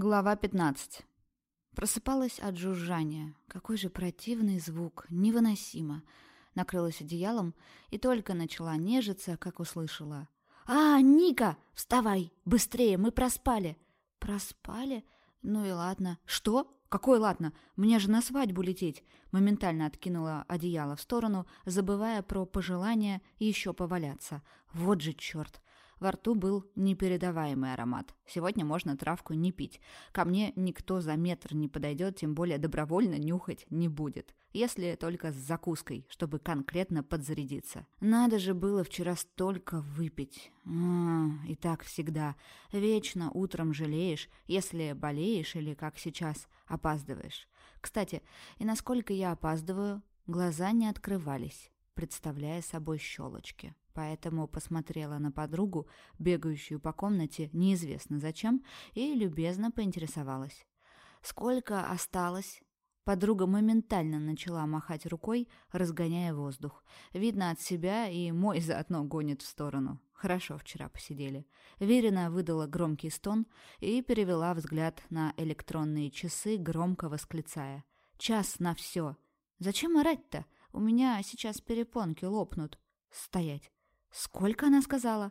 Глава 15. Просыпалась от жужжания. Какой же противный звук, невыносимо. Накрылась одеялом и только начала нежиться, как услышала. «А, Ника, вставай! Быстрее, мы проспали!» «Проспали? Ну и ладно. Что? Какой ладно? Мне же на свадьбу лететь!» Моментально откинула одеяло в сторону, забывая про пожелание еще поваляться. «Вот же черт!» Во рту был непередаваемый аромат. Сегодня можно травку не пить. Ко мне никто за метр не подойдет, тем более добровольно нюхать не будет. Если только с закуской, чтобы конкретно подзарядиться. Надо же было вчера столько выпить. А, и так всегда. Вечно утром жалеешь, если болеешь или, как сейчас, опаздываешь. Кстати, и насколько я опаздываю, глаза не открывались, представляя собой щелочки поэтому посмотрела на подругу, бегающую по комнате неизвестно зачем, и любезно поинтересовалась. «Сколько осталось?» Подруга моментально начала махать рукой, разгоняя воздух. Видно от себя, и мой заодно гонит в сторону. Хорошо вчера посидели. Верина выдала громкий стон и перевела взгляд на электронные часы, громко восклицая. «Час на все!» «Зачем орать-то? У меня сейчас перепонки лопнут». «Стоять! «Сколько она сказала?»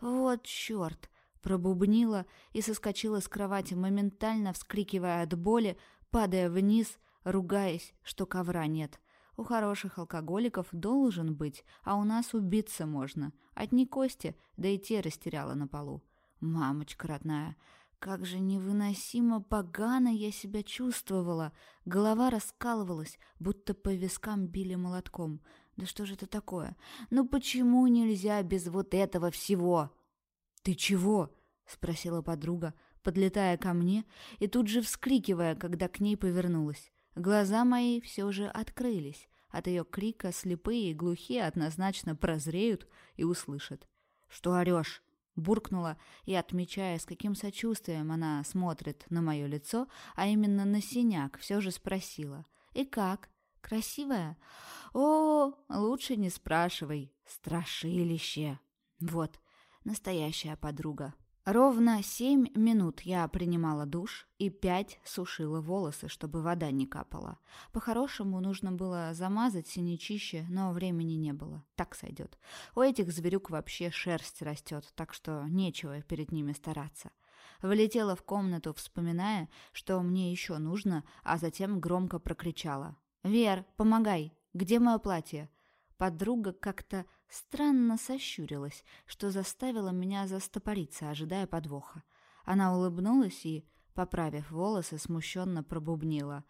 «Вот черт!» Пробубнила и соскочила с кровати, моментально вскрикивая от боли, падая вниз, ругаясь, что ковра нет. У хороших алкоголиков должен быть, а у нас убиться можно. Одни кости, да и те растеряла на полу. Мамочка родная, как же невыносимо погано я себя чувствовала. Голова раскалывалась, будто по вискам били молотком. Да что же это такое? Ну почему нельзя без вот этого всего? Ты чего? спросила подруга, подлетая ко мне и тут же вскрикивая, когда к ней повернулась. Глаза мои все же открылись. От ее крика слепые и глухие однозначно прозреют и услышат. «Что орешь?» Буркнула и, отмечая, с каким сочувствием она смотрит на мое лицо, а именно на синяк, все же спросила. «И как?» Красивая? О, лучше не спрашивай. Страшилище. Вот, настоящая подруга. Ровно семь минут я принимала душ и пять сушила волосы, чтобы вода не капала. По-хорошему нужно было замазать синячище, но времени не было. Так сойдет. У этих зверюк вообще шерсть растет, так что нечего перед ними стараться. Влетела в комнату, вспоминая, что мне еще нужно, а затем громко прокричала. «Вер, помогай! Где мое платье?» Подруга как-то странно сощурилась, что заставило меня застопориться, ожидая подвоха. Она улыбнулась и, поправив волосы, смущенно пробубнила.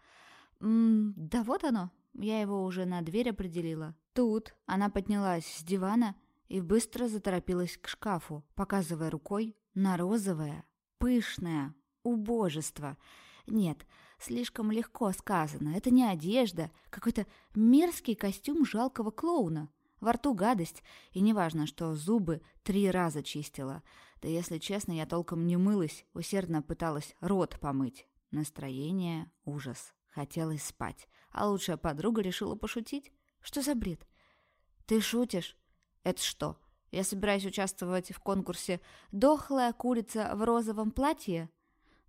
«М -м, «Да вот оно, я его уже на дверь определила. Тут». Она поднялась с дивана и быстро заторопилась к шкафу, показывая рукой на розовое, пышное убожество. Нет, слишком легко сказано. Это не одежда, какой-то мерзкий костюм жалкого клоуна. Во рту гадость, и неважно, что зубы три раза чистила. Да если честно, я толком не мылась, усердно пыталась рот помыть. Настроение — ужас. Хотелось спать. А лучшая подруга решила пошутить. Что за бред? Ты шутишь? Это что? Я собираюсь участвовать в конкурсе «Дохлая курица в розовом платье»?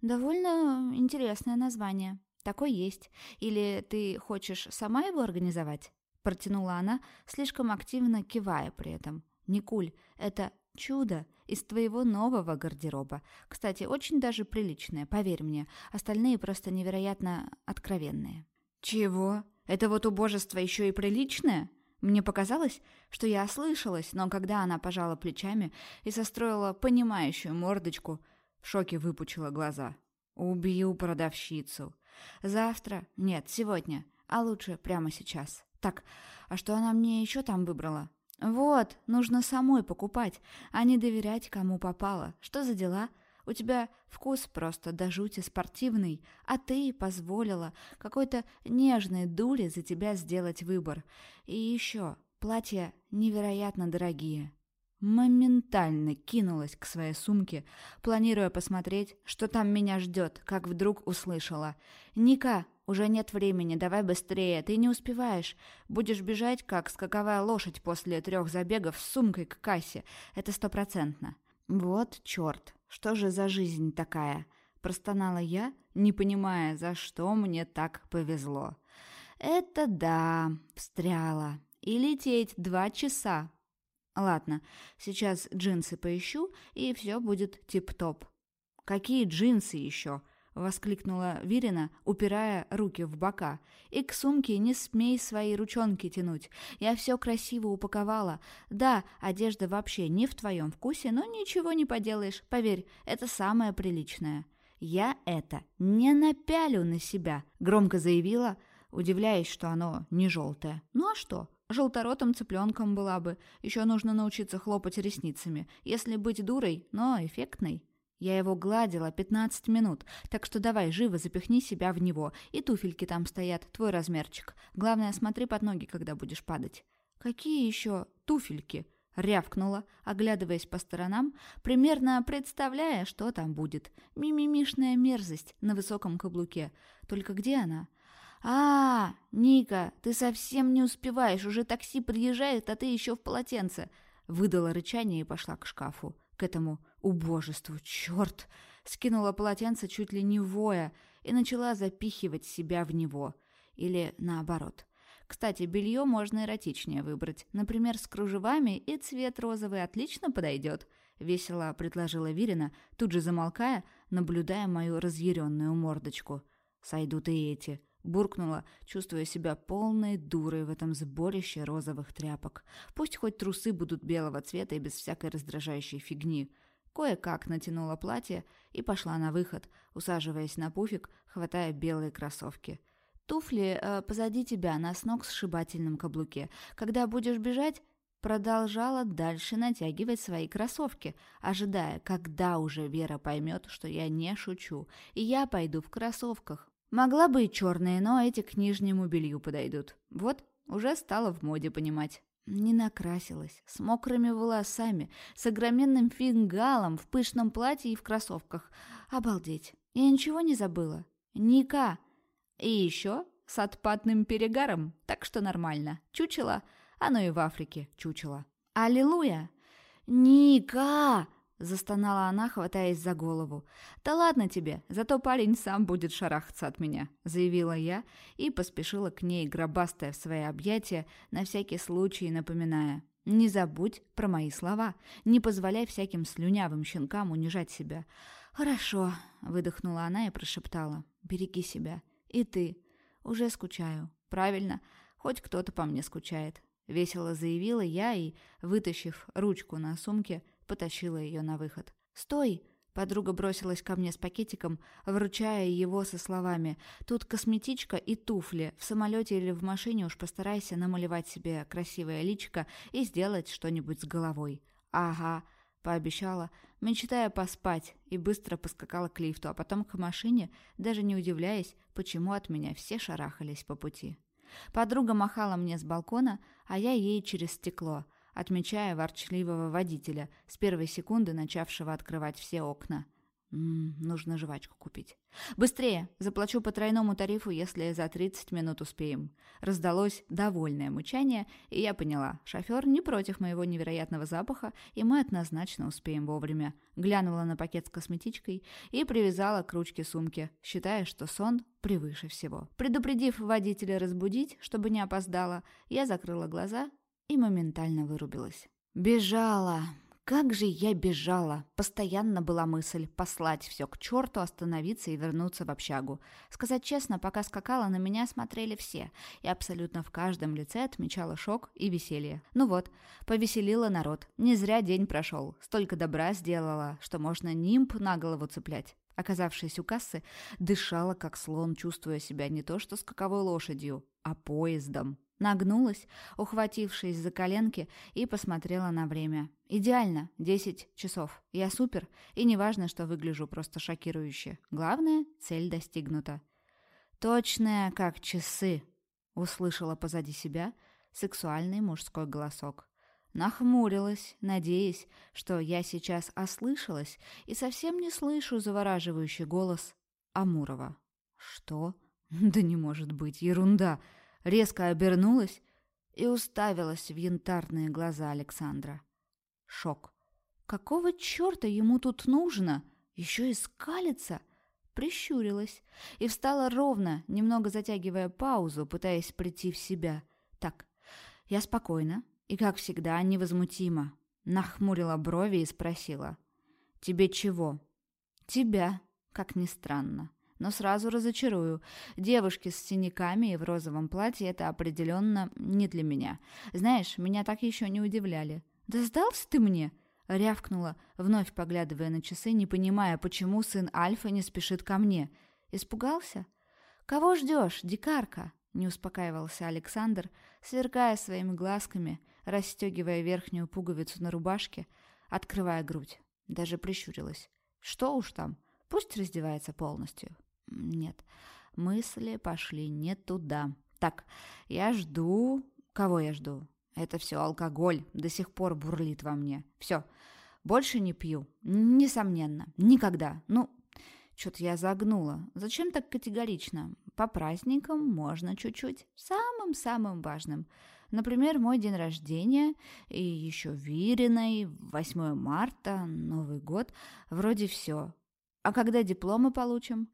Довольно интересное название. Такой есть. Или ты хочешь сама его организовать? Протянула она, слишком активно кивая при этом. Никуль, это чудо из твоего нового гардероба. Кстати, очень даже приличное, поверь мне. Остальные просто невероятно откровенные. Чего? Это вот убожество еще и приличное? Мне показалось, что я ослышалась, но когда она пожала плечами и состроила понимающую мордочку, в шоке выпучила глаза. «Убью продавщицу. Завтра? Нет, сегодня. А лучше прямо сейчас. Так, а что она мне еще там выбрала? Вот, нужно самой покупать, а не доверять, кому попало. Что за дела?» У тебя вкус просто до жути спортивный, а ты позволила какой-то нежной дуле за тебя сделать выбор. И еще, платья невероятно дорогие. Моментально кинулась к своей сумке, планируя посмотреть, что там меня ждет, как вдруг услышала. «Ника, уже нет времени, давай быстрее, ты не успеваешь. Будешь бежать, как скаковая лошадь после трех забегов с сумкой к кассе. Это стопроцентно». «Вот черт, что же за жизнь такая?» Простонала я, не понимая, за что мне так повезло. «Это да, встряла. И лететь два часа. Ладно, сейчас джинсы поищу, и все будет тип-топ». «Какие джинсы еще?» — воскликнула Вирина, упирая руки в бока. «И к сумке не смей свои ручонки тянуть. Я все красиво упаковала. Да, одежда вообще не в твоем вкусе, но ничего не поделаешь. Поверь, это самое приличное». «Я это не напялю на себя», — громко заявила, удивляясь, что оно не желтое. «Ну а что? Желторотым цыпленком была бы. Еще нужно научиться хлопать ресницами. Если быть дурой, но эффектной». Я его гладила 15 минут, так что давай живо запихни себя в него. И туфельки там стоят, твой размерчик. Главное, смотри под ноги, когда будешь падать. Какие еще туфельки? Рявкнула, оглядываясь по сторонам, примерно представляя, что там будет. Мимимишная мерзость на высоком каблуке. Только где она? «А, Ника, ты совсем не успеваешь, уже такси приезжает, а ты еще в полотенце!» Выдала рычание и пошла к шкафу, к этому убожеству. Черт! Скинула полотенце чуть ли не воя и начала запихивать себя в него. Или наоборот. Кстати, белье можно эротичнее выбрать. Например, с кружевами, и цвет розовый отлично подойдет. Весело предложила Вирина, тут же замолкая, наблюдая мою разъяренную мордочку. «Сойдут и эти», — буркнула, чувствуя себя полной дурой в этом сборище розовых тряпок. Пусть хоть трусы будут белого цвета и без всякой раздражающей фигни. Кое-как натянула платье и пошла на выход, усаживаясь на пуфик, хватая белые кроссовки. Туфли э, позади тебя на сногсшибательном каблуке. Когда будешь бежать, продолжала дальше натягивать свои кроссовки, ожидая, когда уже Вера поймет, что я не шучу, и я пойду в кроссовках. Могла бы и черные, но эти к нижнему белью подойдут. Вот, уже стало в моде понимать. Не накрасилась, с мокрыми волосами, с огроменным фингалом, в пышном платье и в кроссовках. Обалдеть, я ничего не забыла. Ника! И еще с отпадным перегаром, так что нормально. Чучело, оно и в Африке чучело. Аллилуйя! «Ника!» – застонала она, хватаясь за голову. «Да ладно тебе, зато парень сам будет шарахаться от меня», – заявила я и поспешила к ней, гробастая в свои объятия, на всякий случай напоминая. «Не забудь про мои слова. Не позволяй всяким слюнявым щенкам унижать себя». «Хорошо», – выдохнула она и прошептала. «Береги себя. И ты. Уже скучаю. Правильно, хоть кто-то по мне скучает. Весело заявила я и, вытащив ручку на сумке, потащила ее на выход. «Стой!» Подруга бросилась ко мне с пакетиком, вручая его со словами «Тут косметичка и туфли. В самолете или в машине уж постарайся намалевать себе красивое личико и сделать что-нибудь с головой». «Ага», — пообещала, мечтая поспать, и быстро поскакала к лифту, а потом к машине, даже не удивляясь, почему от меня все шарахались по пути. Подруга махала мне с балкона, а я ей через стекло, отмечая ворчливого водителя, с первой секунды начавшего открывать все окна. М нужно жвачку купить. Быстрее! Заплачу по тройному тарифу, если за 30 минут успеем. Раздалось довольное мучание, и я поняла, шофер не против моего невероятного запаха, и мы однозначно успеем вовремя. Глянула на пакет с косметичкой и привязала к ручке сумки, считая, что сон превыше всего. Предупредив водителя разбудить, чтобы не опоздала, я закрыла глаза и моментально вырубилась. «Бежала!» Как же я бежала! Постоянно была мысль послать все к черту, остановиться и вернуться в общагу. Сказать честно, пока скакала, на меня смотрели все, и абсолютно в каждом лице отмечала шок и веселье. Ну вот, повеселила народ. Не зря день прошел. Столько добра сделала, что можно нимб на голову цеплять. Оказавшись у кассы, дышала как слон, чувствуя себя не то что скаковой лошадью, а поездом. Нагнулась, ухватившись за коленки, и посмотрела на время. Идеально, десять часов. Я супер, и неважно, что выгляжу просто шокирующе. Главное, цель достигнута. «Точная, как часы», — услышала позади себя сексуальный мужской голосок. Нахмурилась, надеясь, что я сейчас ослышалась и совсем не слышу завораживающий голос Амурова. «Что? Да не может быть, ерунда!» резко обернулась и уставилась в янтарные глаза Александра. Шок. Какого черта ему тут нужно? Еще и скалится? прищурилась и встала ровно, немного затягивая паузу, пытаясь прийти в себя. Так, я спокойна и, как всегда, невозмутима. Нахмурила брови и спросила. «Тебе чего?» «Тебя», как ни странно. Но сразу разочарую. Девушки с синяками и в розовом платье — это определенно не для меня. Знаешь, меня так еще не удивляли. «Да сдался ты мне?» — рявкнула, вновь поглядывая на часы, не понимая, почему сын Альфа не спешит ко мне. «Испугался?» «Кого ждешь, дикарка?» — не успокаивался Александр, сверкая своими глазками, расстегивая верхнюю пуговицу на рубашке, открывая грудь. Даже прищурилась. «Что уж там, пусть раздевается полностью». «Нет, мысли пошли не туда. Так, я жду... Кого я жду? Это все алкоголь, до сих пор бурлит во мне. Все, больше не пью. Несомненно. Никогда. Ну, что-то я загнула. Зачем так категорично? По праздникам можно чуть-чуть. Самым-самым важным. Например, мой день рождения и еще Вириной, 8 марта, Новый год. Вроде все. А когда дипломы получим?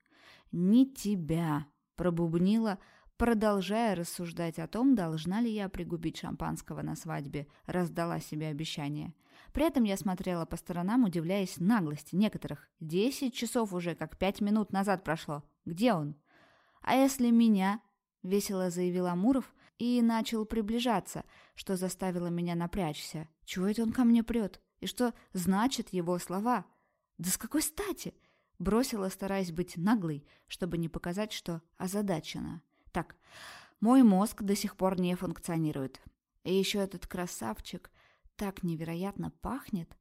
Не тебя, пробубнила, Продолжая рассуждать о том, должна ли я пригубить шампанского на свадьбе, раздала себе обещание. При этом я смотрела по сторонам, удивляясь наглости некоторых. Десять часов уже, как пять минут назад прошло. Где он? «А если меня?» — весело заявил Амуров и начал приближаться, что заставило меня напрячься. Чего это он ко мне прет? И что значит его слова? Да с какой стати? Бросила, стараясь быть наглой, чтобы не показать, что озадачена. Так, мой мозг до сих пор не функционирует. И еще этот красавчик так невероятно пахнет.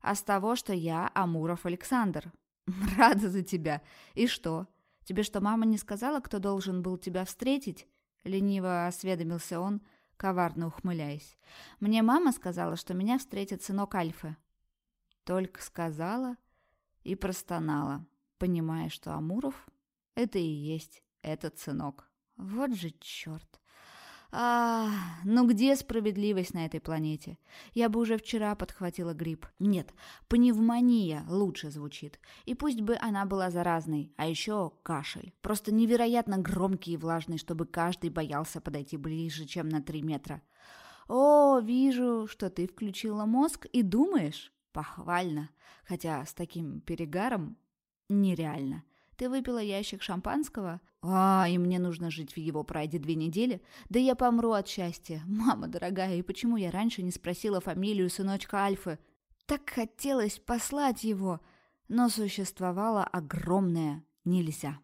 А с того, что я Амуров Александр. Рада за тебя. И что? Тебе что, мама не сказала, кто должен был тебя встретить? Лениво осведомился он, коварно ухмыляясь. Мне мама сказала, что меня встретит сынок Альфы. Только сказала и простонала, понимая, что Амуров — это и есть этот сынок. Вот же черт. А, ну где справедливость на этой планете? Я бы уже вчера подхватила грипп. Нет, пневмония лучше звучит. И пусть бы она была заразной, а еще кашель. Просто невероятно громкий и влажный, чтобы каждый боялся подойти ближе, чем на три метра. О, вижу, что ты включила мозг и думаешь. Похвально. Хотя с таким перегаром нереально. Ты выпила ящик шампанского? А, и мне нужно жить в его прайде две недели? Да я помру от счастья. Мама дорогая, и почему я раньше не спросила фамилию сыночка Альфы? Так хотелось послать его, но существовало огромное «нельзя».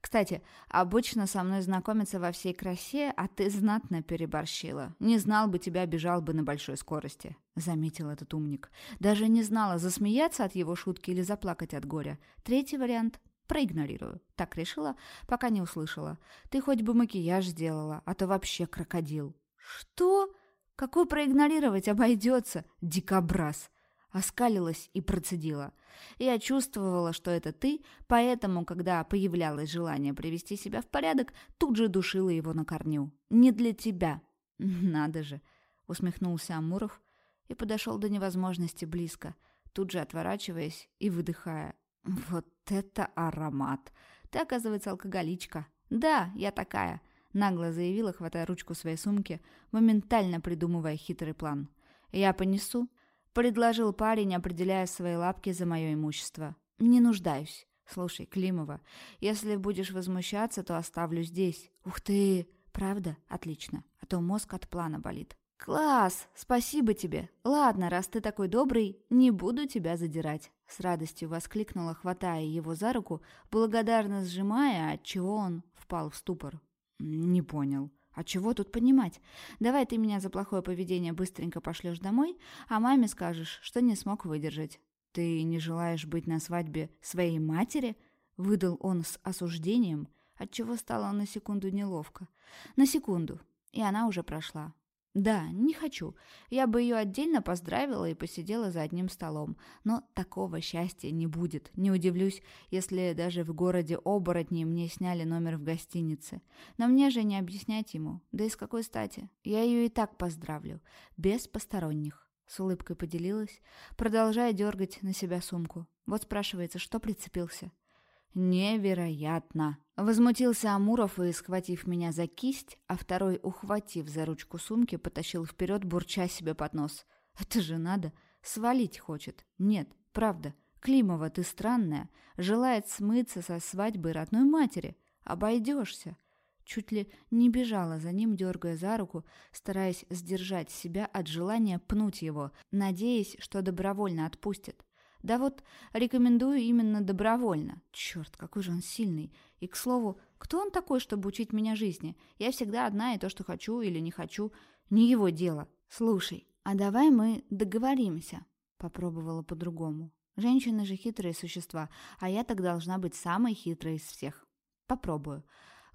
Кстати, обычно со мной знакомятся во всей красе, а ты знатно переборщила. Не знал бы тебя, бежал бы на большой скорости», — заметил этот умник. Даже не знала, засмеяться от его шутки или заплакать от горя. Третий вариант Проигнорирую. Так решила, пока не услышала. Ты хоть бы макияж сделала, а то вообще крокодил. Что? Какой проигнорировать обойдется? Дикобраз. Оскалилась и процедила. Я чувствовала, что это ты, поэтому, когда появлялось желание привести себя в порядок, тут же душила его на корню. Не для тебя. Надо же, усмехнулся Амуров и подошел до невозможности близко, тут же отворачиваясь и выдыхая. Вот это аромат! Ты, оказывается, алкоголичка. Да, я такая, нагло заявила, хватая ручку своей сумки, моментально придумывая хитрый план. Я понесу, предложил парень, определяя свои лапки за мое имущество. Не нуждаюсь. Слушай, Климова, если будешь возмущаться, то оставлю здесь. Ух ты! Правда? Отлично. А то мозг от плана болит. «Класс! Спасибо тебе! Ладно, раз ты такой добрый, не буду тебя задирать!» С радостью воскликнула, хватая его за руку, благодарно сжимая, отчего он впал в ступор. «Не понял. А чего тут понимать? Давай ты меня за плохое поведение быстренько пошлешь домой, а маме скажешь, что не смог выдержать. Ты не желаешь быть на свадьбе своей матери?» Выдал он с осуждением, отчего стало на секунду неловко. На секунду, и она уже прошла. Да, не хочу. Я бы ее отдельно поздравила и посидела за одним столом. Но такого счастья не будет. Не удивлюсь, если даже в городе оборотни мне сняли номер в гостинице. Но мне же не объяснять ему. Да и с какой стати? Я ее и так поздравлю. Без посторонних. С улыбкой поделилась, продолжая дергать на себя сумку. Вот спрашивается, что прицепился? Невероятно. Возмутился Амуров и, схватив меня за кисть, а второй, ухватив за ручку сумки, потащил вперед, бурча себе под нос. Это же надо. Свалить хочет. Нет, правда. Климова, ты странная. Желает смыться со свадьбы родной матери. Обойдешься. Чуть ли не бежала за ним, дергая за руку, стараясь сдержать себя от желания пнуть его, надеясь, что добровольно отпустит. Да вот, рекомендую именно добровольно. Черт, какой же он сильный. И, к слову, кто он такой, чтобы учить меня жизни? Я всегда одна, и то, что хочу или не хочу, не его дело. Слушай, а давай мы договоримся. Попробовала по-другому. Женщины же хитрые существа, а я так должна быть самой хитрой из всех. Попробую.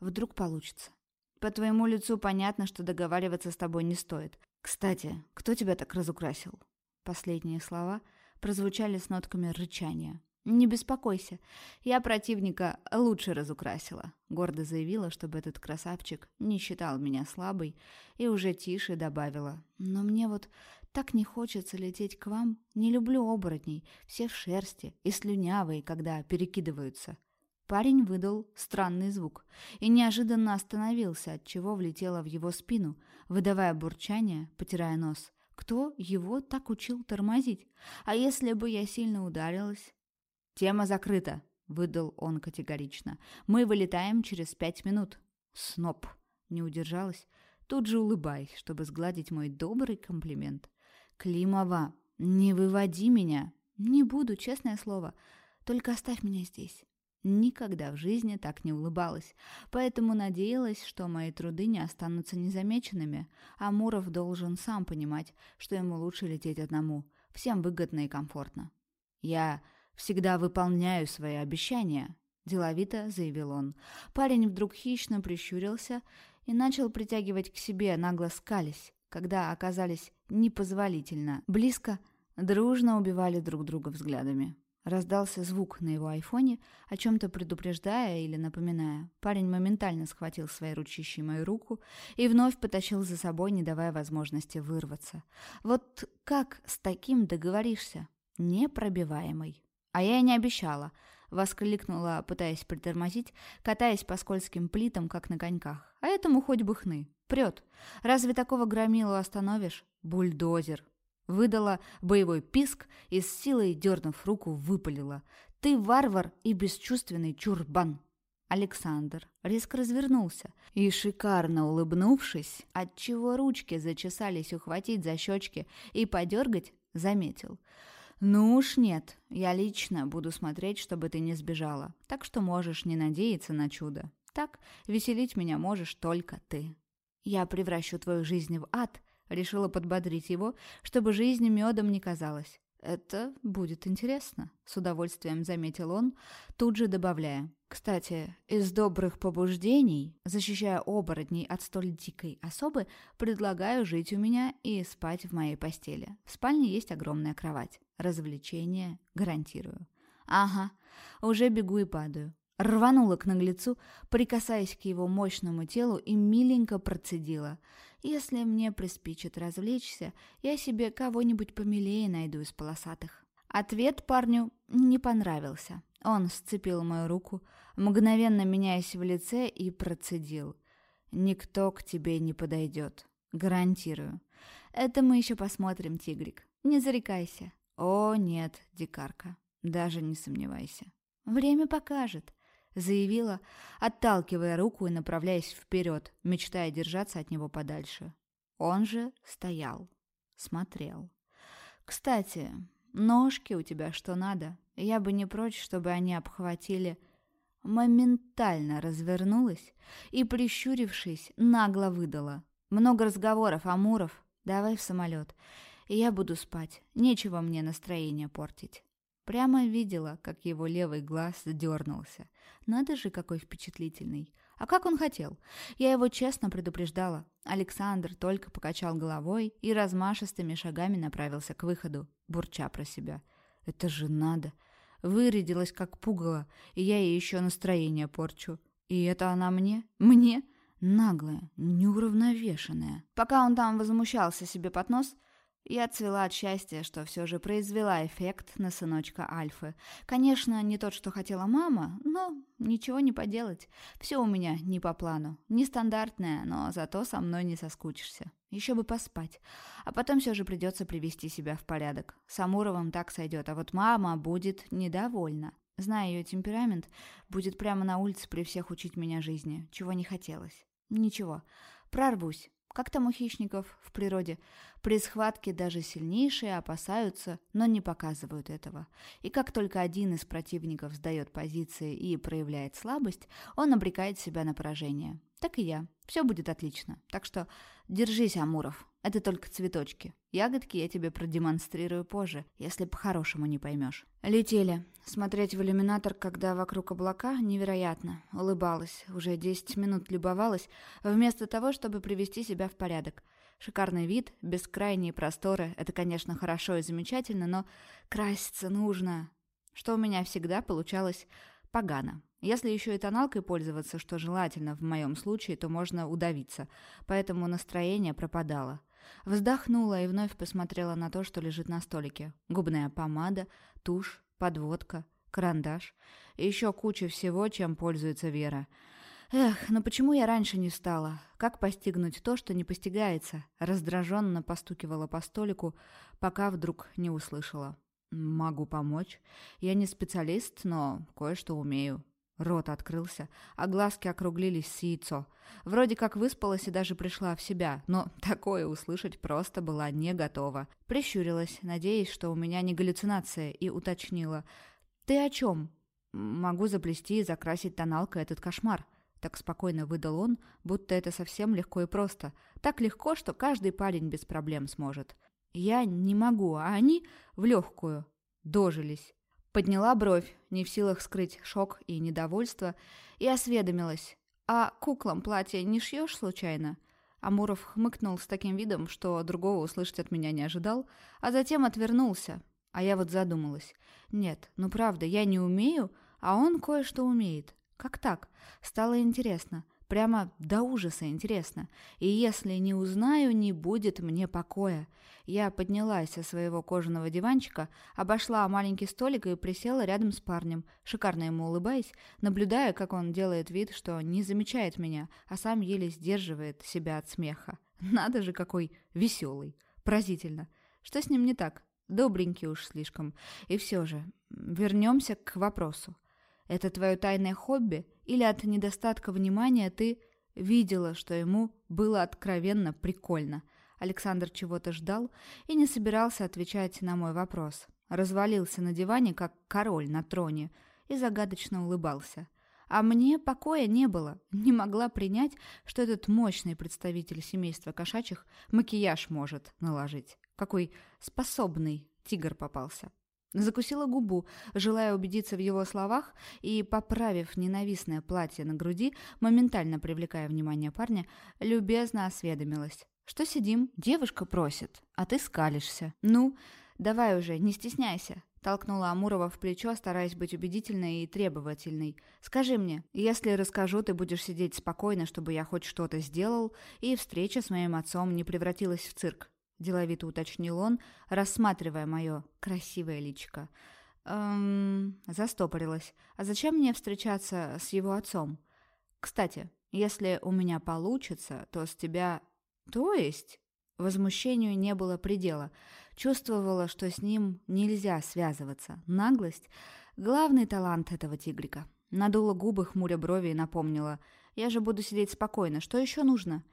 Вдруг получится. По твоему лицу понятно, что договариваться с тобой не стоит. Кстати, кто тебя так разукрасил? Последние слова прозвучали с нотками рычания. «Не беспокойся, я противника лучше разукрасила», — гордо заявила, чтобы этот красавчик не считал меня слабой, и уже тише добавила. «Но мне вот так не хочется лететь к вам. Не люблю оборотней, все в шерсти и слюнявые, когда перекидываются». Парень выдал странный звук и неожиданно остановился, отчего влетела в его спину, выдавая бурчание, потирая нос. Кто его так учил тормозить? А если бы я сильно ударилась? «Тема закрыта», — выдал он категорично. «Мы вылетаем через пять минут». «Сноп», — не удержалась, тут же улыбаясь, чтобы сгладить мой добрый комплимент. «Климова, не выводи меня!» «Не буду, честное слово. Только оставь меня здесь». Никогда в жизни так не улыбалась, поэтому надеялась, что мои труды не останутся незамеченными, а Муров должен сам понимать, что ему лучше лететь одному, всем выгодно и комфортно. «Я всегда выполняю свои обещания», — деловито заявил он. Парень вдруг хищно прищурился и начал притягивать к себе, нагло скались, когда оказались непозволительно близко, дружно убивали друг друга взглядами. Раздался звук на его айфоне, о чем-то предупреждая или напоминая. Парень моментально схватил своей ручищей мою руку и вновь потащил за собой, не давая возможности вырваться. Вот как с таким договоришься? Непробиваемый. А я и не обещала. Воскликнула, пытаясь притормозить, катаясь по скользким плитам, как на коньках. А этому хоть бы хны. Прет. Разве такого громилу остановишь? Бульдозер. Выдала боевой писк и с силой, дернув руку, выпалила. «Ты варвар и бесчувственный чурбан!» Александр резко развернулся и, шикарно улыбнувшись, отчего ручки зачесались ухватить за щечки и подергать, заметил. «Ну уж нет, я лично буду смотреть, чтобы ты не сбежала, так что можешь не надеяться на чудо. Так веселить меня можешь только ты. Я превращу твою жизнь в ад, Решила подбодрить его, чтобы жизнь медом не казалась. «Это будет интересно», — с удовольствием заметил он, тут же добавляя. «Кстати, из добрых побуждений, защищая оборотней от столь дикой особы, предлагаю жить у меня и спать в моей постели. В спальне есть огромная кровать. Развлечения гарантирую». «Ага, уже бегу и падаю. Рванула к наглецу, прикасаясь к его мощному телу и миленько процедила. «Если мне приспичит развлечься, я себе кого-нибудь помилее найду из полосатых». Ответ парню не понравился. Он сцепил мою руку, мгновенно меняясь в лице, и процедил. «Никто к тебе не подойдет. Гарантирую. Это мы еще посмотрим, тигрик. Не зарекайся». «О, нет, дикарка, даже не сомневайся». «Время покажет», заявила, отталкивая руку и направляясь вперед, мечтая держаться от него подальше. Он же стоял, смотрел. «Кстати, ножки у тебя что надо? Я бы не прочь, чтобы они обхватили...» Моментально развернулась и, прищурившись, нагло выдала. «Много разговоров, Амуров. Давай в самолет. Я буду спать. Нечего мне настроение портить». Прямо видела, как его левый глаз дернулся. Надо же, какой впечатлительный. А как он хотел? Я его честно предупреждала. Александр только покачал головой и размашистыми шагами направился к выходу, бурча про себя. «Это же надо!» Вырядилась, как пугало, и я ей еще настроение порчу. И это она мне? Мне? Наглая, неуравновешенная. Пока он там возмущался себе под нос, Я цвела от счастья, что все же произвела эффект на сыночка Альфы. Конечно, не тот, что хотела мама, но ничего не поделать. Все у меня не по плану. Нестандартное, но зато со мной не соскучишься. Еще бы поспать. А потом все же придется привести себя в порядок. С Амуровым так сойдет, а вот мама будет недовольна. Зная ее темперамент, будет прямо на улице при всех учить меня жизни, чего не хотелось. Ничего, прорвусь. Как там у хищников в природе? При схватке даже сильнейшие опасаются, но не показывают этого. И как только один из противников сдает позиции и проявляет слабость, он обрекает себя на поражение. Так и я. Все будет отлично. Так что держись, Амуров. Это только цветочки. Ягодки я тебе продемонстрирую позже, если по-хорошему не поймешь. Летели. Смотреть в иллюминатор, когда вокруг облака, невероятно. Улыбалась. Уже 10 минут любовалась, вместо того, чтобы привести себя в порядок. Шикарный вид, бескрайние просторы — это, конечно, хорошо и замечательно, но краситься нужно. Что у меня всегда получалось погано. Если еще и тоналкой пользоваться, что желательно в моем случае, то можно удавиться, поэтому настроение пропадало. Вздохнула и вновь посмотрела на то, что лежит на столике. Губная помада, тушь, подводка, карандаш и еще куча всего, чем пользуется Вера. Эх, но почему я раньше не встала? Как постигнуть то, что не постигается? Раздраженно постукивала по столику, пока вдруг не услышала. «Могу помочь. Я не специалист, но кое-что умею». Рот открылся, а глазки округлились с яйцо. Вроде как выспалась и даже пришла в себя, но такое услышать просто была не готова. Прищурилась, надеясь, что у меня не галлюцинация, и уточнила. «Ты о чем?» «Могу заплести и закрасить тоналкой этот кошмар». Так спокойно выдал он, будто это совсем легко и просто. Так легко, что каждый парень без проблем сможет. Я не могу, а они в легкую. Дожились. Подняла бровь, не в силах скрыть шок и недовольство, и осведомилась. «А куклам платье не шьешь случайно?» Амуров хмыкнул с таким видом, что другого услышать от меня не ожидал, а затем отвернулся. А я вот задумалась. «Нет, ну правда, я не умею, а он кое-что умеет. Как так?» Стало интересно. Прямо до ужаса интересно. И если не узнаю, не будет мне покоя. Я поднялась со своего кожаного диванчика, обошла маленький столик и присела рядом с парнем, шикарно ему улыбаясь, наблюдая, как он делает вид, что не замечает меня, а сам еле сдерживает себя от смеха. Надо же, какой веселый. Поразительно. Что с ним не так? Добренький уж слишком. И все же, вернемся к вопросу. Это твое тайное хобби? Или от недостатка внимания ты видела, что ему было откровенно прикольно? Александр чего-то ждал и не собирался отвечать на мой вопрос. Развалился на диване, как король на троне, и загадочно улыбался. А мне покоя не было. Не могла принять, что этот мощный представитель семейства кошачьих макияж может наложить. Какой способный тигр попался. Закусила губу, желая убедиться в его словах, и, поправив ненавистное платье на груди, моментально привлекая внимание парня, любезно осведомилась. «Что сидим? Девушка просит, а ты скалишься. Ну, давай уже, не стесняйся», — толкнула Амурова в плечо, стараясь быть убедительной и требовательной. «Скажи мне, если расскажу, ты будешь сидеть спокойно, чтобы я хоть что-то сделал, и встреча с моим отцом не превратилась в цирк деловито уточнил он, рассматривая мое красивое личико. Эм, застопорилась. А зачем мне встречаться с его отцом? Кстати, если у меня получится, то с тебя... То есть... Возмущению не было предела. Чувствовала, что с ним нельзя связываться. Наглость — главный талант этого тигрика. Надула губы, хмуря брови и напомнила. «Я же буду сидеть спокойно. Что еще нужно?»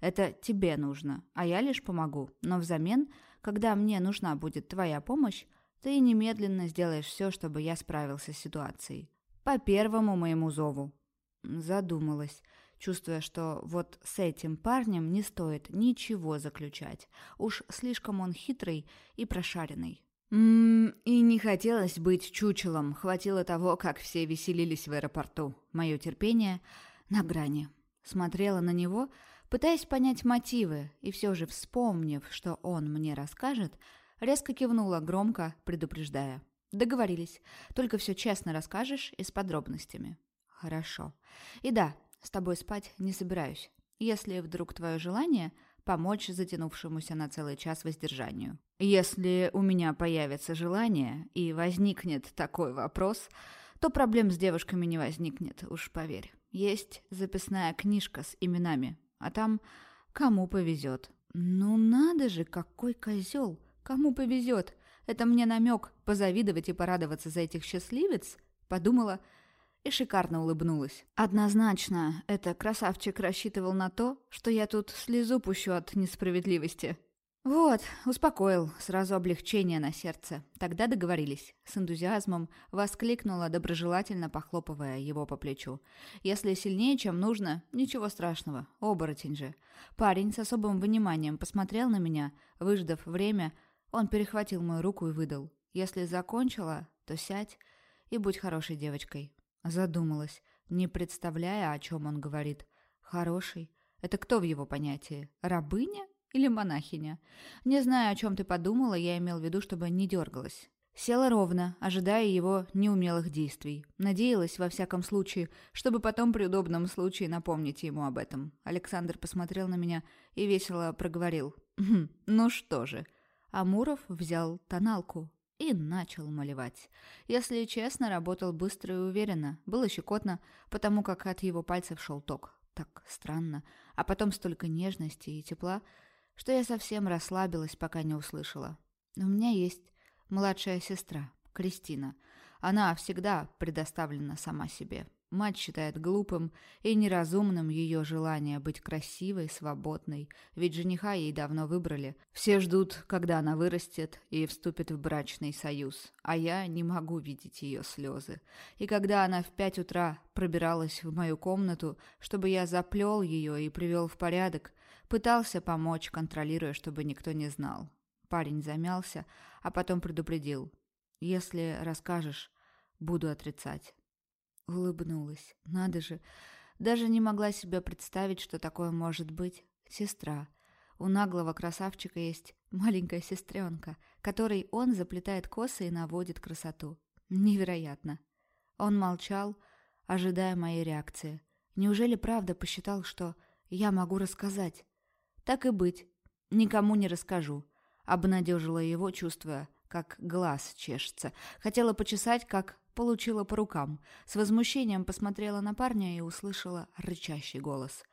Это тебе нужно, а я лишь помогу. Но взамен, когда мне нужна будет твоя помощь, ты немедленно сделаешь все, чтобы я справился с ситуацией. По первому моему зову. Задумалась, чувствуя, что вот с этим парнем не стоит ничего заключать. Уж слишком он хитрый и прошаренный. Ммм, и не хотелось быть чучелом. Хватило того, как все веселились в аэропорту. Мое терпение на грани. Смотрела на него, Пытаясь понять мотивы и все же вспомнив, что он мне расскажет, резко кивнула громко, предупреждая. «Договорились. Только все честно расскажешь и с подробностями». «Хорошо. И да, с тобой спать не собираюсь. Если вдруг твое желание помочь затянувшемуся на целый час воздержанию. Если у меня появится желание и возникнет такой вопрос, то проблем с девушками не возникнет, уж поверь. Есть записная книжка с именами, а там кому повезет. Ну надо же, какой козел! Кому повезет? Это мне намек позавидовать и порадоваться за этих счастливец? Подумала и шикарно улыбнулась. Однозначно, это красавчик рассчитывал на то, что я тут слезу пущу от несправедливости. Вот, успокоил, сразу облегчение на сердце. Тогда договорились. С энтузиазмом воскликнула, доброжелательно похлопывая его по плечу. Если сильнее, чем нужно, ничего страшного, оборотень же. Парень с особым вниманием посмотрел на меня, выждав время, он перехватил мою руку и выдал. Если закончила, то сядь и будь хорошей девочкой. Задумалась, не представляя, о чем он говорит. Хороший? Это кто в его понятии? Рабыня? Или монахиня. Не знаю, о чем ты подумала, я имел в виду, чтобы не дергалась. Села ровно, ожидая его неумелых действий. Надеялась, во всяком случае, чтобы потом при удобном случае напомнить ему об этом. Александр посмотрел на меня и весело проговорил. «Хм, «Ну что же». Амуров взял тоналку и начал малевать. Если честно, работал быстро и уверенно. Было щекотно, потому как от его пальцев шел ток. Так странно. А потом столько нежности и тепла – что я совсем расслабилась, пока не услышала. У меня есть младшая сестра, Кристина. Она всегда предоставлена сама себе. Мать считает глупым и неразумным ее желание быть красивой, свободной, ведь жениха ей давно выбрали. Все ждут, когда она вырастет и вступит в брачный союз, а я не могу видеть ее слезы. И когда она в пять утра пробиралась в мою комнату, чтобы я заплел ее и привел в порядок, Пытался помочь, контролируя, чтобы никто не знал. Парень замялся, а потом предупредил. «Если расскажешь, буду отрицать». Улыбнулась. Надо же. Даже не могла себе представить, что такое может быть. Сестра. У наглого красавчика есть маленькая сестренка, которой он заплетает косы и наводит красоту. Невероятно. Он молчал, ожидая моей реакции. Неужели правда посчитал, что я могу рассказать? «Так и быть. Никому не расскажу», — обнадежила его, чувствуя, как глаз чешется. Хотела почесать, как получила по рукам. С возмущением посмотрела на парня и услышала рычащий голос.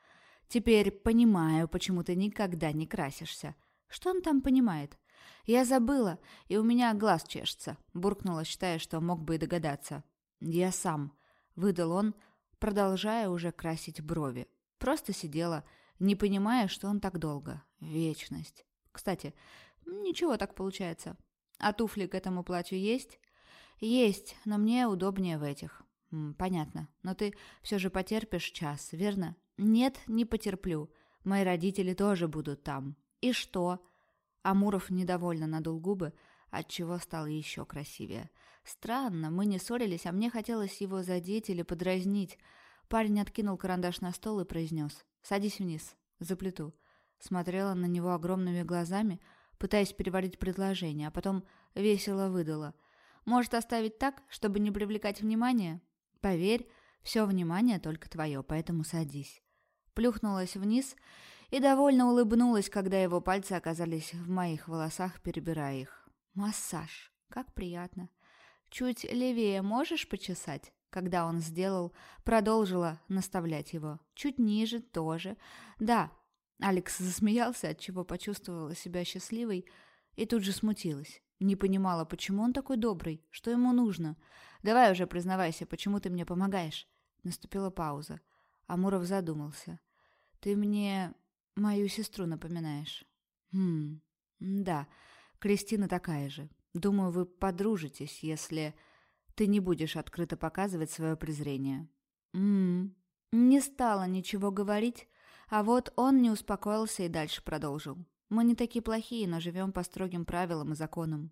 «Теперь понимаю, почему ты никогда не красишься. Что он там понимает?» «Я забыла, и у меня глаз чешется», — буркнула, считая, что мог бы и догадаться. «Я сам», — выдал он, продолжая уже красить брови. Просто сидела не понимая, что он так долго. Вечность. Кстати, ничего так получается. А туфли к этому платью есть? Есть, но мне удобнее в этих. Понятно. Но ты все же потерпишь час, верно? Нет, не потерплю. Мои родители тоже будут там. И что? Амуров недовольно надул губы, отчего стал еще красивее. Странно, мы не ссорились, а мне хотелось его задеть или подразнить. Парень откинул карандаш на стол и произнес. «Садись вниз, за плиту». Смотрела на него огромными глазами, пытаясь переварить предложение, а потом весело выдала. «Может оставить так, чтобы не привлекать внимания? Поверь, все внимание только твое, поэтому садись». Плюхнулась вниз и довольно улыбнулась, когда его пальцы оказались в моих волосах, перебирая их. «Массаж. Как приятно. Чуть левее можешь почесать?» Когда он сделал, продолжила наставлять его. Чуть ниже тоже. Да, Алекс засмеялся, отчего почувствовала себя счастливой и тут же смутилась. Не понимала, почему он такой добрый, что ему нужно. «Давай уже признавайся, почему ты мне помогаешь?» Наступила пауза. Амуров задумался. «Ты мне мою сестру напоминаешь». «Хм, да, Кристина такая же. Думаю, вы подружитесь, если...» Ты не будешь открыто показывать свое презрение. Ммм. Не стала ничего говорить, а вот он не успокоился и дальше продолжил. Мы не такие плохие, но живем по строгим правилам и законам.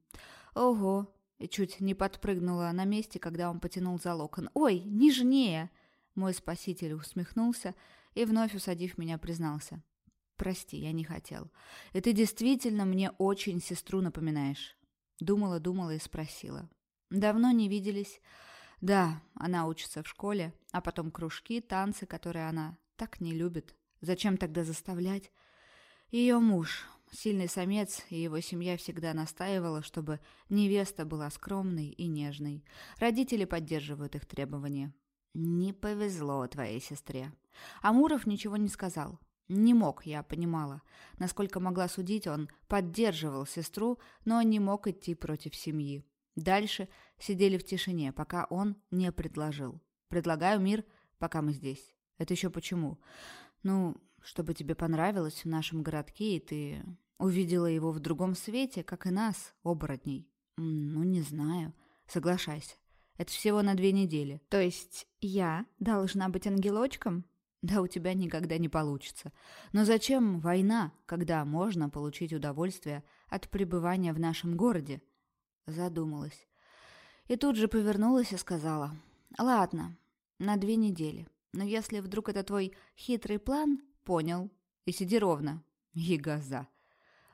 Ого! И чуть не подпрыгнула на месте, когда он потянул за локон. Ой, нежнее! Мой спаситель усмехнулся и, вновь усадив меня, признался. «Прости, я не хотел. И ты действительно мне очень сестру напоминаешь». Думала, думала и спросила. Давно не виделись. Да, она учится в школе, а потом кружки, танцы, которые она так не любит. Зачем тогда заставлять? Ее муж, сильный самец, и его семья всегда настаивала, чтобы невеста была скромной и нежной. Родители поддерживают их требования. «Не повезло твоей сестре». Амуров ничего не сказал. Не мог, я понимала. Насколько могла судить, он поддерживал сестру, но не мог идти против семьи. Дальше сидели в тишине, пока он не предложил. «Предлагаю мир, пока мы здесь». «Это еще почему?» «Ну, чтобы тебе понравилось в нашем городке, и ты увидела его в другом свете, как и нас, оборотней». «Ну, не знаю. Соглашайся. Это всего на две недели». «То есть я должна быть ангелочком?» Да у тебя никогда не получится. Но зачем война, когда можно получить удовольствие от пребывания в нашем городе? Задумалась. И тут же повернулась и сказала. Ладно, на две недели. Но если вдруг это твой хитрый план, понял. И сиди ровно. Егоза.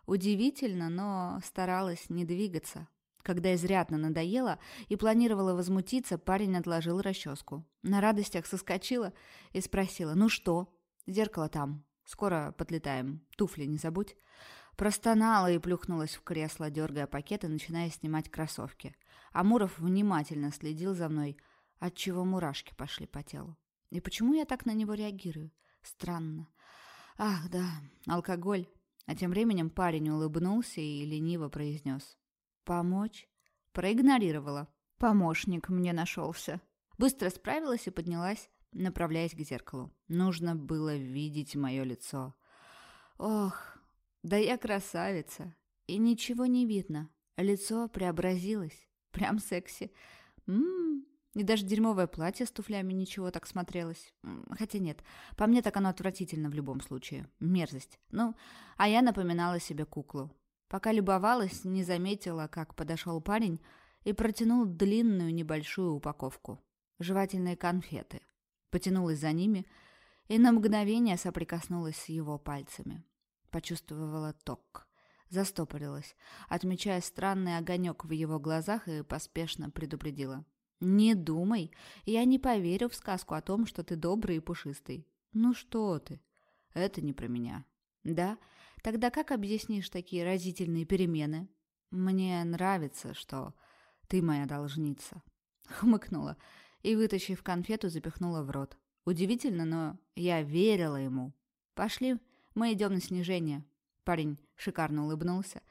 Удивительно, но старалась не двигаться, когда изрядно надоело и планировала возмутиться, парень отложил расческу. На радостях соскочила и спросила «Ну что?» «Зеркало там. Скоро подлетаем. Туфли не забудь». Простонала и плюхнулась в кресло, дергая пакет и начиная снимать кроссовки. Амуров внимательно следил за мной, отчего мурашки пошли по телу. И почему я так на него реагирую? Странно. Ах, да, алкоголь. А тем временем парень улыбнулся и лениво произнес. «Помочь?» Проигнорировала. Помощник мне нашелся. Быстро справилась и поднялась, направляясь к зеркалу. Нужно было видеть мое лицо. Ох, да я красавица. И ничего не видно. Лицо преобразилось. Прям секси. Ммм, и даже дерьмовое платье с туфлями ничего так смотрелось. Хотя нет, по мне так оно отвратительно в любом случае. Мерзость. Ну, а я напоминала себе куклу. Пока любовалась, не заметила, как подошел парень и протянул длинную небольшую упаковку. Жевательные конфеты. Потянулась за ними и на мгновение соприкоснулась с его пальцами. Почувствовала ток. Застопорилась, отмечая странный огонек в его глазах и поспешно предупредила. «Не думай, я не поверю в сказку о том, что ты добрый и пушистый. Ну что ты? Это не про меня. Да, Тогда как объяснишь такие разительные перемены? Мне нравится, что ты моя должница. Хмыкнула и, вытащив конфету, запихнула в рот. Удивительно, но я верила ему. Пошли, мы идем на снижение. Парень шикарно улыбнулся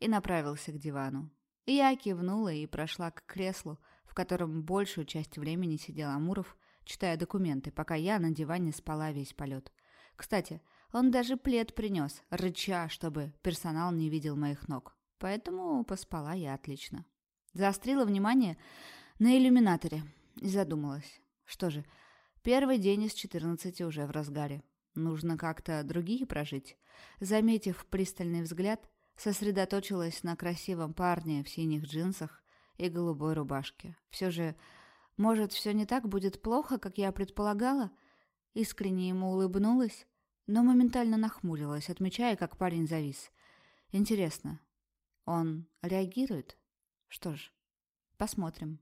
и направился к дивану. Я кивнула и прошла к креслу, в котором большую часть времени сидел Амуров, читая документы, пока я на диване спала весь полет. Кстати, он даже плед принес, рыча, чтобы персонал не видел моих ног. Поэтому поспала я отлично. Заострила внимание на иллюминаторе и задумалась. Что же, первый день из четырнадцати уже в разгаре. Нужно как-то другие прожить. Заметив пристальный взгляд, сосредоточилась на красивом парне в синих джинсах и голубой рубашке. Все же, может, все не так будет плохо, как я предполагала? Искренне ему улыбнулась но моментально нахмурилась, отмечая, как парень завис. Интересно, он реагирует? Что ж, посмотрим.